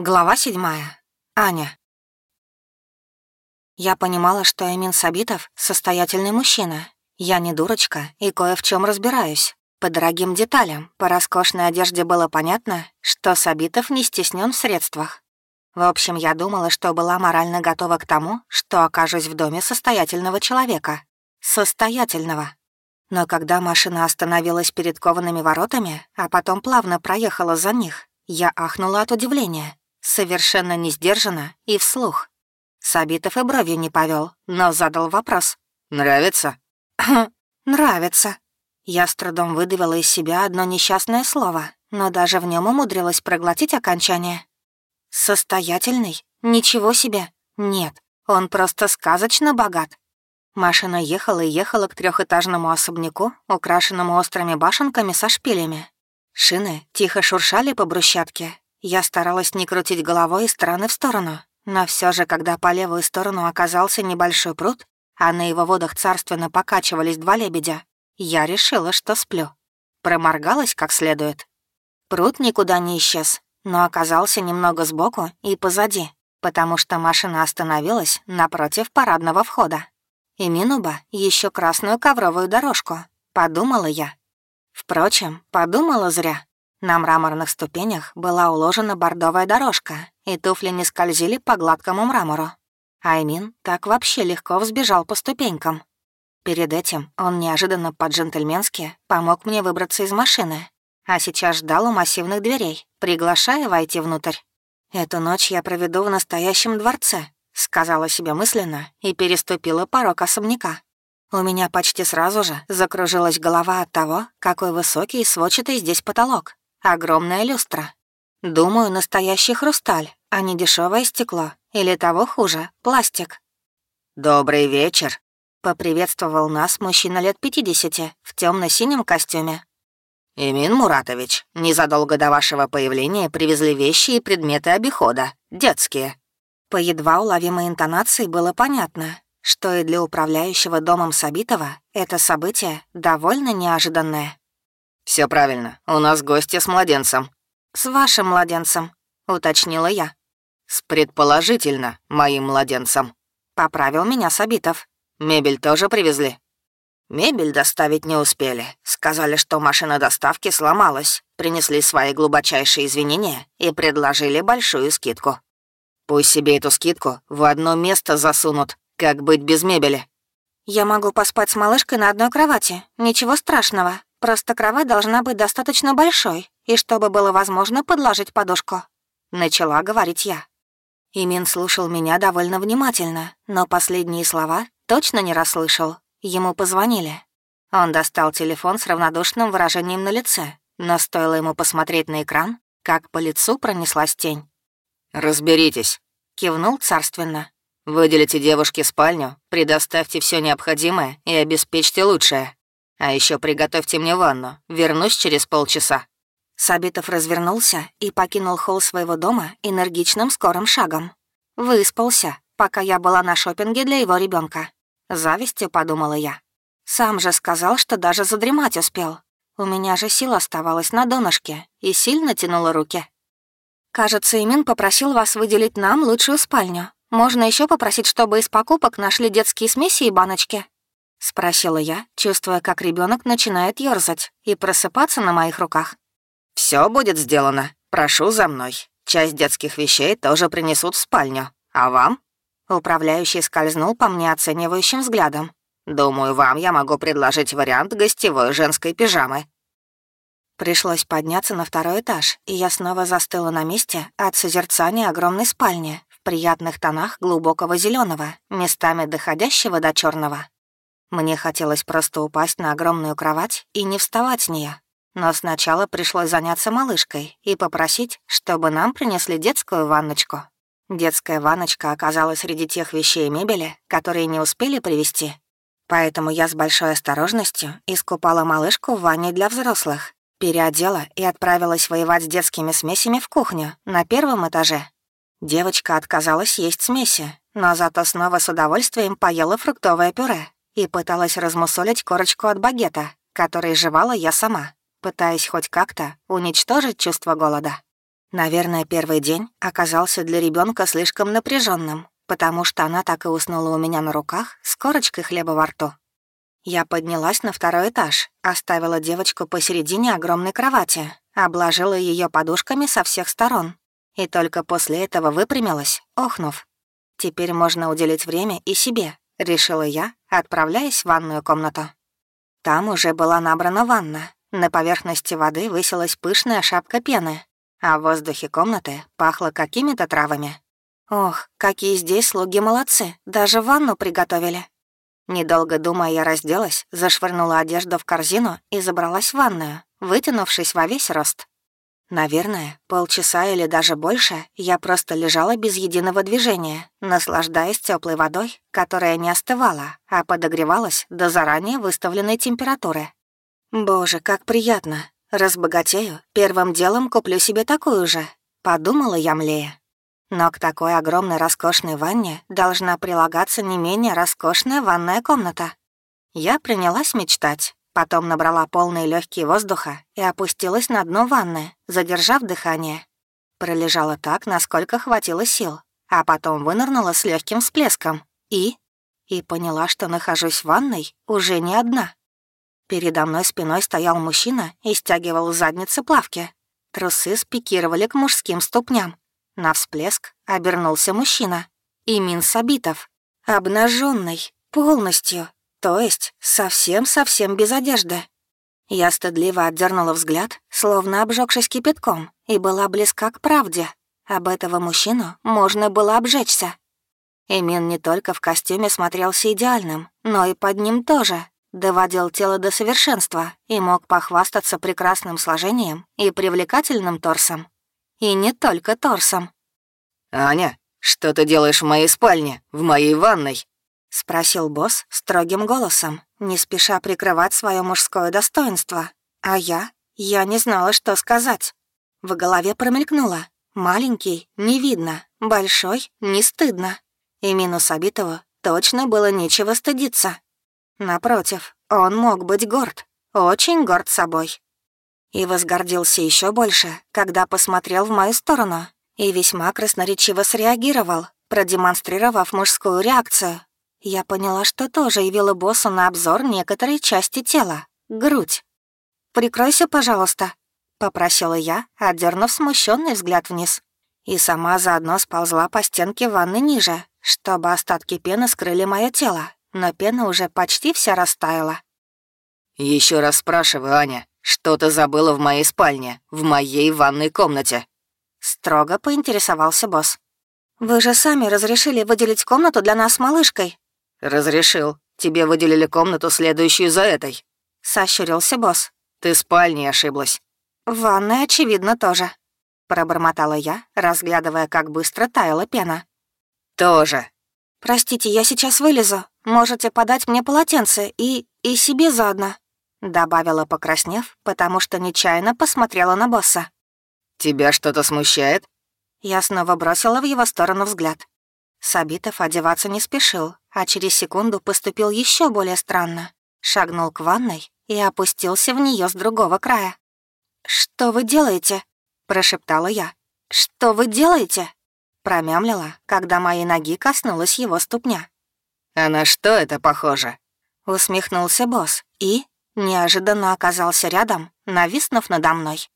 Глава седьмая. Аня. Я понимала, что Эмин Сабитов — состоятельный мужчина. Я не дурочка и кое в чем разбираюсь. По дорогим деталям, по роскошной одежде было понятно, что Сабитов не стеснен в средствах. В общем, я думала, что была морально готова к тому, что окажусь в доме состоятельного человека. Состоятельного. Но когда машина остановилась перед коваными воротами, а потом плавно проехала за них, я ахнула от удивления. Совершенно не сдержанно и вслух. Сабитов и бровью не повел, но задал вопрос. «Нравится?» «Нравится». Я с трудом выдавила из себя одно несчастное слово, но даже в нем умудрилась проглотить окончание. «Состоятельный? Ничего себе! Нет, он просто сказочно богат». Машина ехала и ехала к трехэтажному особняку, украшенному острыми башенками со шпилями. Шины тихо шуршали по брусчатке, я старалась не крутить головой из стороны в сторону, но все же, когда по левую сторону оказался небольшой пруд, а на его водах царственно покачивались два лебедя, я решила, что сплю. Проморгалась как следует. Пруд никуда не исчез, но оказался немного сбоку и позади, потому что машина остановилась напротив парадного входа. И Минуба еще красную ковровую дорожку, подумала я. Впрочем, подумала зря. На мраморных ступенях была уложена бордовая дорожка, и туфли не скользили по гладкому мрамору. Аймин так вообще легко взбежал по ступенькам. Перед этим он неожиданно по-джентльменски помог мне выбраться из машины, а сейчас ждал у массивных дверей, приглашая войти внутрь. «Эту ночь я проведу в настоящем дворце», — сказала себе мысленно и переступила порог особняка. У меня почти сразу же закружилась голова от того, какой высокий и сводчатый здесь потолок. Огромная люстра. Думаю, настоящий хрусталь, а не дешевое стекло. Или того хуже, пластик. «Добрый вечер», — поприветствовал нас мужчина лет 50 в темно синем костюме. «Имин Муратович, незадолго до вашего появления привезли вещи и предметы обихода, детские». По едва уловимой интонации было понятно, что и для управляющего домом Сабитова это событие довольно неожиданное. Все правильно. У нас гости с младенцем». «С вашим младенцем», — уточнила я. «С предположительно моим младенцем», — поправил меня Сабитов. «Мебель тоже привезли?» «Мебель доставить не успели. Сказали, что машина доставки сломалась. Принесли свои глубочайшие извинения и предложили большую скидку». «Пусть себе эту скидку в одно место засунут. Как быть без мебели?» «Я могу поспать с малышкой на одной кровати. Ничего страшного», Просто кровать должна быть достаточно большой, и чтобы было возможно подложить подушку. Начала говорить я. Имин слушал меня довольно внимательно, но последние слова точно не расслышал. Ему позвонили. Он достал телефон с равнодушным выражением на лице, но стоило ему посмотреть на экран, как по лицу пронеслась тень. «Разберитесь», — кивнул царственно. «Выделите девушке спальню, предоставьте все необходимое и обеспечьте лучшее». А еще приготовьте мне ванну. Вернусь через полчаса». Сабитов развернулся и покинул холл своего дома энергичным скорым шагом. Выспался, пока я была на шопинге для его ребенка. Завистью подумала я. Сам же сказал, что даже задремать успел. У меня же сил оставалась на донышке и сильно тянула руки. «Кажется, Имин попросил вас выделить нам лучшую спальню. Можно еще попросить, чтобы из покупок нашли детские смеси и баночки?» — спросила я, чувствуя, как ребенок начинает ёрзать и просыпаться на моих руках. Все будет сделано. Прошу за мной. Часть детских вещей тоже принесут в спальню. А вам?» Управляющий скользнул по мне оценивающим взглядом. «Думаю, вам я могу предложить вариант гостевой женской пижамы». Пришлось подняться на второй этаж, и я снова застыла на месте от созерцания огромной спальни в приятных тонах глубокого зеленого, местами доходящего до черного. Мне хотелось просто упасть на огромную кровать и не вставать с нее. Но сначала пришлось заняться малышкой и попросить, чтобы нам принесли детскую ванночку. Детская ванночка оказалась среди тех вещей и мебели, которые не успели привезти. Поэтому я с большой осторожностью искупала малышку в ванне для взрослых, переодела и отправилась воевать с детскими смесями в кухню на первом этаже. Девочка отказалась есть смеси, но зато снова с удовольствием поела фруктовое пюре, и пыталась размусолить корочку от багета, который жевала я сама, пытаясь хоть как-то уничтожить чувство голода. Наверное, первый день оказался для ребенка слишком напряженным, потому что она так и уснула у меня на руках с корочкой хлеба во рту. Я поднялась на второй этаж, оставила девочку посередине огромной кровати, обложила ее подушками со всех сторон. И только после этого выпрямилась, охнув. «Теперь можно уделить время и себе», — решила я, отправляясь в ванную комнату. Там уже была набрана ванна. На поверхности воды высилась пышная шапка пены, а в воздухе комнаты пахло какими-то травами. Ох, какие здесь слуги молодцы, даже ванну приготовили. Недолго думая, я разделась, зашвырнула одежду в корзину и забралась в ванную, вытянувшись во весь рост. Наверное, полчаса или даже больше я просто лежала без единого движения, наслаждаясь теплой водой, которая не остывала, а подогревалась до заранее выставленной температуры. Боже, как приятно. Разбогатею, первым делом куплю себе такую же, подумала я млея. Но к такой огромной роскошной ванне должна прилагаться не менее роскошная ванная комната. Я принялась мечтать, Потом набрала полные легкие воздуха и опустилась на дно ванны, задержав дыхание. Пролежала так, насколько хватило сил, а потом вынырнула с легким всплеском и... И поняла, что нахожусь в ванной уже не одна. Передо мной спиной стоял мужчина и стягивал задницы плавки. Трусы спикировали к мужским ступням. На всплеск обернулся мужчина. Имин Сабитов. Обнаженный, полностью, то есть совсем-совсем без одежды. Я стыдливо отдернула взгляд, словно обжегшись кипятком, и была близка к правде. Об этого мужчину можно было обжечься. Эмин не только в костюме смотрелся идеальным, но и под ним тоже. Доводил тело до совершенства и мог похвастаться прекрасным сложением и привлекательным торсом. И не только торсом. «Аня, что ты делаешь в моей спальне, в моей ванной?» — спросил босс строгим голосом, не спеша прикрывать свое мужское достоинство. А я? Я не знала, что сказать. В голове промелькнуло. Маленький — не видно, большой — не стыдно. И минус обитого точно было нечего стыдиться. Напротив, он мог быть горд, очень горд собой. И возгордился еще больше, когда посмотрел в мою сторону и весьма красноречиво среагировал, продемонстрировав мужскую реакцию, я поняла, что тоже явила боссу на обзор некоторые части тела. Грудь. «Прикройся, пожалуйста», — попросила я, отдернув смущенный взгляд вниз. И сама заодно сползла по стенке ванны ниже, чтобы остатки пены скрыли мое тело, но пена уже почти вся растаяла. Еще раз спрашиваю, Аня, что ты забыла в моей спальне, в моей ванной комнате?» Строго поинтересовался босс. «Вы же сами разрешили выделить комнату для нас с малышкой», «Разрешил. Тебе выделили комнату, следующую за этой». Сощурился босс. «Ты спальней ошиблась». «В ванной, очевидно, тоже», — пробормотала я, разглядывая, как быстро таяла пена. «Тоже». «Простите, я сейчас вылезу. Можете подать мне полотенце и... и себе заодно», — добавила, покраснев, потому что нечаянно посмотрела на босса. «Тебя что-то смущает?» Я снова бросила в его сторону взгляд. Сабитов одеваться не спешил, а через секунду поступил еще более странно. Шагнул к ванной и опустился в нее с другого края. «Что вы делаете?» — прошептала я. «Что вы делаете?» — промямлила, когда моей ноги коснулась его ступня. «А на что это похоже?» — усмехнулся босс и неожиданно оказался рядом, нависнув надо мной.